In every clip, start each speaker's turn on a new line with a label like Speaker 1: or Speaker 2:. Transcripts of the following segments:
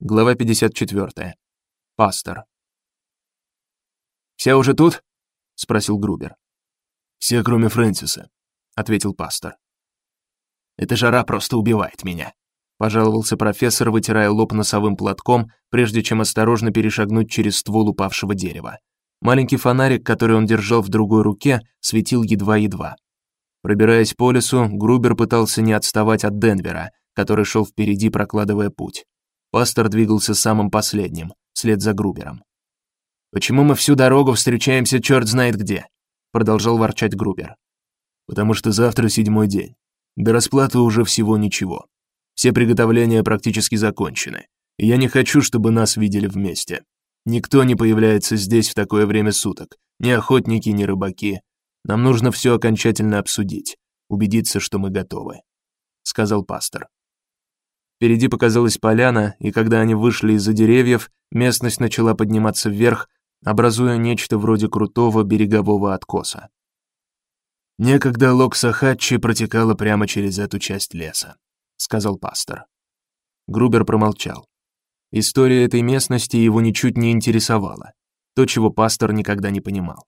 Speaker 1: Глава 54. Пастор. Все уже тут? спросил Грубер.
Speaker 2: Все, кроме Фрэнсиса,
Speaker 1: ответил пастор.
Speaker 2: Эта жара просто убивает меня,
Speaker 1: пожаловался профессор, вытирая лоб носовым платком, прежде чем осторожно перешагнуть через ствол упавшего дерева. Маленький фонарик, который он держал в другой руке, светил едва-едва. Пробираясь по лесу, Грубер пытался не отставать от Денвера, который шел впереди, прокладывая путь. Пастор двигался самым последним, вслед за Грубером. Почему мы всю дорогу встречаемся черт знает где? продолжал ворчать Грубер.
Speaker 2: Потому что завтра седьмой день. До расплаты уже всего ничего. Все приготовления практически закончены. И я не хочу, чтобы нас видели вместе. Никто не появляется здесь в такое время суток. Ни охотники, ни рыбаки. Нам нужно все окончательно обсудить, убедиться, что мы готовы, сказал пастор.
Speaker 1: Впереди показалась поляна, и когда они вышли из-за деревьев, местность начала подниматься вверх, образуя нечто вроде крутого берегового откоса.
Speaker 2: Некогда Локсахатчи протекала прямо через эту часть леса, сказал пастор.
Speaker 1: Грубер промолчал. История этой местности его ничуть не интересовала, то, чего пастор никогда не понимал.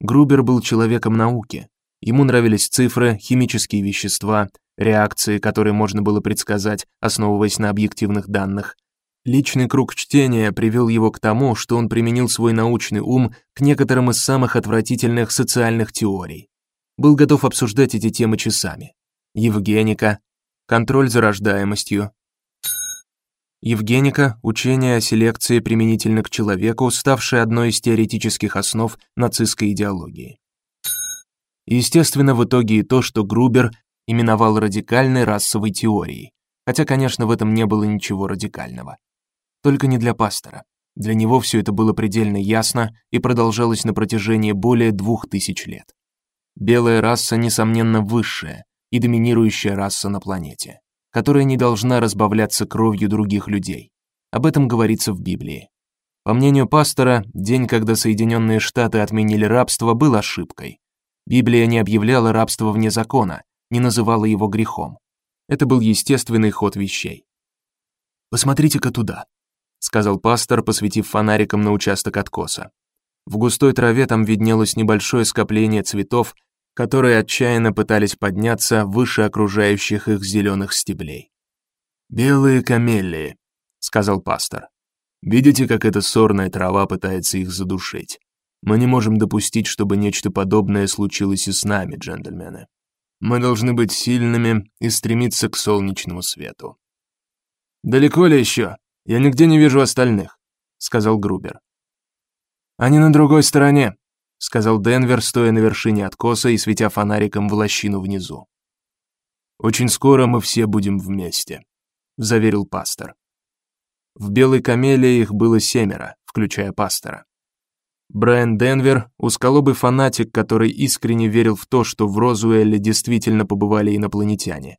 Speaker 1: Грубер был человеком науки. Ему нравились цифры, химические вещества, реакции, которые можно было предсказать, основываясь на объективных данных. Личный круг чтения привел его к тому, что он применил свой научный ум к некоторым из самых отвратительных социальных теорий. Был готов обсуждать эти темы часами. Евгеника, контроль за рождаемостью. Евгеника учение о селекции применительно к человеку, ставшее одной из теоретических основ нацистской идеологии. Естественно, в итоге и то, что Грубер именовал радикальной расовой теорией, хотя, конечно, в этом не было ничего радикального. Только не для пастора. Для него все это было предельно ясно и продолжалось на протяжении более двух тысяч лет. Белая раса несомненно высшая и доминирующая раса на планете, которая не должна разбавляться кровью других людей. Об этом говорится в Библии. По мнению пастора, день, когда Соединенные Штаты отменили рабство, был ошибкой. Библия не объявляла рабство вне закона, не называла его грехом. Это был естественный ход вещей.
Speaker 2: Посмотрите-ка туда,
Speaker 1: сказал пастор, посветив фонариком на участок откоса. В густой траве там виднелось небольшое скопление цветов, которые отчаянно пытались подняться выше окружающих их зеленых стеблей.
Speaker 2: Белые камеллии, сказал пастор. Видите, как эта сорная трава пытается их задушить? Мы не можем допустить, чтобы нечто подобное случилось и с нами, джентльмены. Мы должны быть сильными и стремиться к солнечному свету.
Speaker 1: Далеко ли еще? Я нигде не вижу остальных, сказал Грубер. Они на другой стороне, сказал Денвер, стоя на вершине откоса и светя фонариком в лощину внизу.
Speaker 2: Очень скоро мы все будем вместе, заверил пастор.
Speaker 1: В белой камелии их было семеро, включая пастора. Брайан Денвер, узколобый фанатик, который искренне верил в то, что в Розуэлле действительно побывали инопланетяне.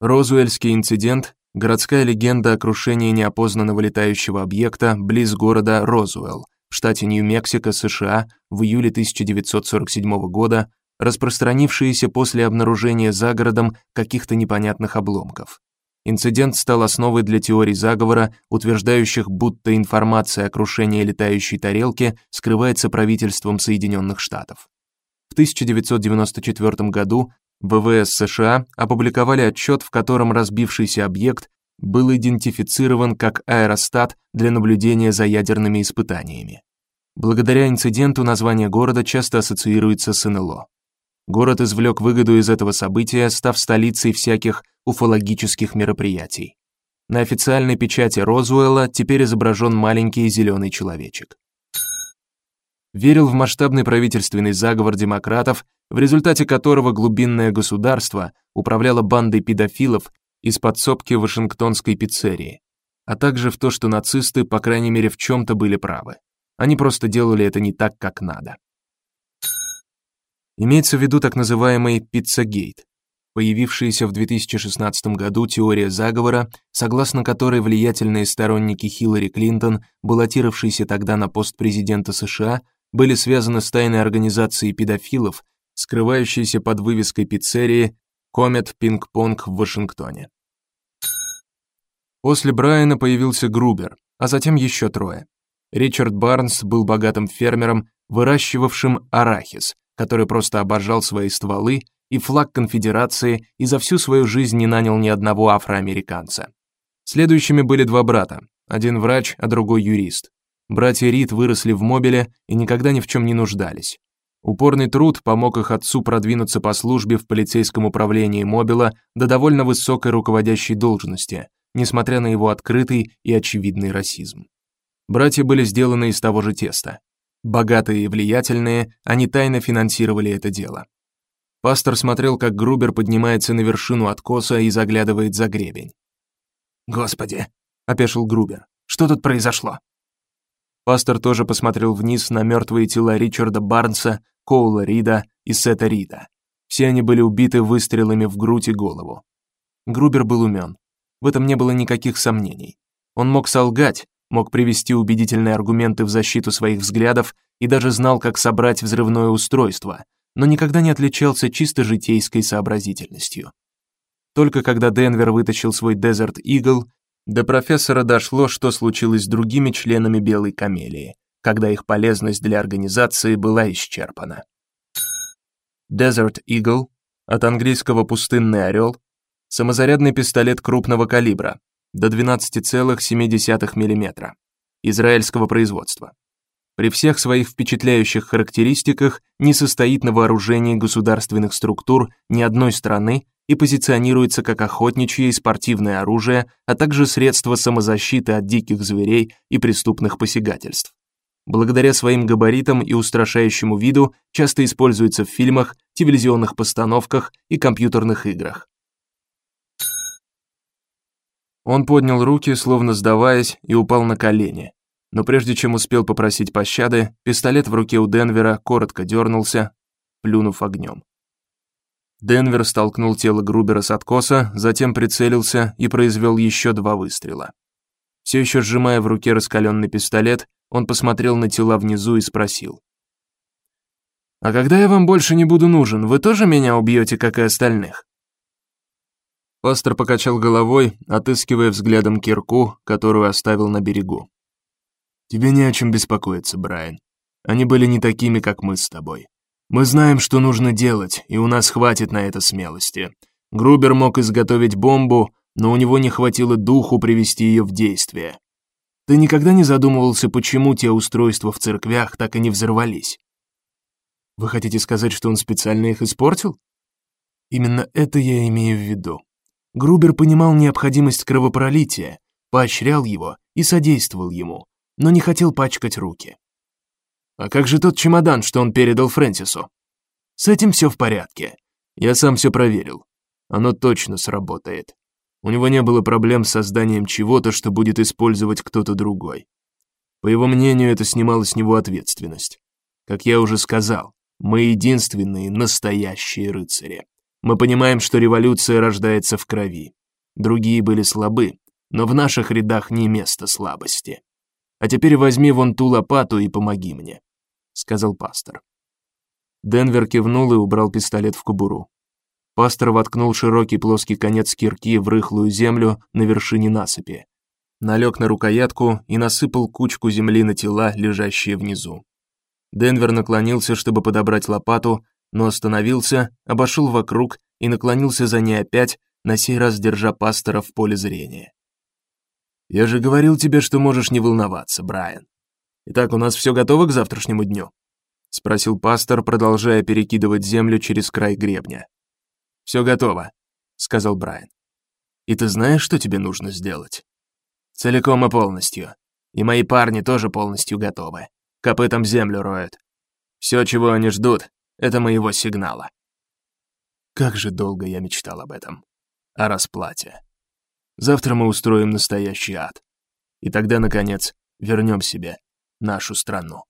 Speaker 1: Розуэльский инцидент городская легенда о крушении неопознанного летающего объекта близ города Розуэлл в штате Нью-Мексико, США в июле 1947 года, распространившаяся после обнаружения за городом каких-то непонятных обломков. Инцидент стал основой для теорий заговора, утверждающих, будто информация о крушении летающей тарелки скрывается правительством Соединенных Штатов. В 1994 году ВВС США опубликовали отчет, в котором разбившийся объект был идентифицирован как аэростат для наблюдения за ядерными испытаниями. Благодаря инциденту название города часто ассоциируется с НЛО. Город извлек выгоду из этого события, став столицей всяких уфологических мероприятий. На официальной печати Розуэлла теперь изображен маленький зеленый человечек. Верил в масштабный правительственный заговор демократов, в результате которого глубинное государство управляло бандой педофилов из подсобки Вашингтонской пиццерии, а также в то, что нацисты, по крайней мере, в чем то были правы. Они просто делали это не так, как надо. Имеется в виду так называемый Пиццагейт, появившаяся в 2016 году теория заговора, согласно которой влиятельные сторонники Хиллари Клинтон, баллотировавшиеся тогда на пост президента США, были связаны с тайной организацией педофилов, скрывающейся под вывеской пиццерии Комет Пинг-понг в Вашингтоне. После Брайана появился Грубер, а затем еще трое. Ричард Барнс был богатым фермером, выращивавшим арахис, который просто обожал свои стволы и флаг конфедерации и за всю свою жизнь не нанял ни одного афроамериканца. Следующими были два брата, один врач, а другой юрист. Братья Рид выросли в Мобиле и никогда ни в чем не нуждались. Упорный труд помог их отцу продвинуться по службе в полицейском управлении Мобила до довольно высокой руководящей должности, несмотря на его открытый и очевидный расизм. Братья были сделаны из того же теста. Богатые и влиятельные, они тайно финансировали это дело. Пастор смотрел, как Грубер поднимается на вершину откоса и заглядывает за гребень.
Speaker 3: "Господи", опешил Грубер. "Что тут произошло?"
Speaker 1: Пастор тоже посмотрел вниз на мертвые тела Ричарда Барнса, Коула Рида и Сета Рида. Все они были убиты выстрелами в грудь и голову. Грубер был умен. В этом не было никаких сомнений. Он мог солгать, мог привести убедительные аргументы в защиту своих взглядов и даже знал, как собрать взрывное устройство, но никогда не отличался чисто житейской сообразительностью. Только когда Денвер вытащил свой Desert Eagle, до профессора дошло, что случилось с другими членами Белой камелии, когда их полезность для организации была исчерпана. Desert Eagle от английского пустынный орел, самозарядный пистолет крупного калибра до 12,7 мм израильского производства. При всех своих впечатляющих характеристиках не состоит на вооружении государственных структур ни одной страны и позиционируется как охотничье и спортивное оружие, а также средство самозащиты от диких зверей и преступных посягательств. Благодаря своим габаритам и устрашающему виду часто используется в фильмах, телевизионных постановках и компьютерных играх. Он поднял руки, словно сдаваясь, и упал на колени. Но прежде чем успел попросить пощады, пистолет в руке у Денвера коротко дернулся, плюнув огнем. Денвер столкнул тело Грубера с откоса, затем прицелился и произвел еще два выстрела. Все еще сжимая в руке раскаленный пистолет, он посмотрел на тела внизу и спросил: "А когда я вам больше не буду нужен, вы тоже меня убьете, как и остальных?" Пастор покачал головой, отыскивая взглядом кирку, которую оставил на берегу. Тебе не о чем беспокоиться, Брайан. Они были не такими, как мы с тобой. Мы знаем, что нужно делать, и у нас хватит на это смелости. Грубер мог изготовить бомбу, но у него не хватило духу привести ее в действие. Ты никогда не задумывался, почему те устройства в церквях так и не взорвались? Вы хотите сказать, что он специально их испортил? Именно это я имею в виду. Грубер понимал необходимость кровопролития, поощрял его и содействовал ему, но не хотел пачкать руки. А как же тот чемодан, что он передал Фрэнсису? С этим все в порядке. Я сам все проверил. Оно точно сработает. У него не было проблем с созданием чего-то, что будет использовать кто-то другой. По его мнению, это снимало с него ответственность. Как я уже сказал, мы единственные настоящие рыцари. Мы понимаем, что революция рождается в крови. Другие были слабы, но в наших рядах не место слабости. А теперь возьми вон ту лопату и помоги мне, сказал пастор. Денвер кивнул и убрал пистолет в кобуру. Пастор воткнул широкий плоский конец кирки в рыхлую землю на вершине насыпи. Налег на рукоятку и насыпал кучку земли на тела, лежащие внизу. Денвер наклонился, чтобы подобрать лопату, но остановился, обошел вокруг и наклонился за ней опять, на сей раз держа пастора в поле зрения. Я же говорил тебе, что можешь не волноваться, Брайан. Итак, у нас все готово к завтрашнему дню, спросил пастор, продолжая перекидывать землю через край гребня. Все готово, сказал Брайан. И ты знаешь, что тебе нужно сделать? Целиком и полностью. И мои парни тоже полностью готовы. Копытом землю роют. Все, чего они ждут, это моего сигнала. Как же долго я мечтал об этом. О расплате. Завтра мы устроим настоящий ад. И тогда наконец вернем себе нашу страну.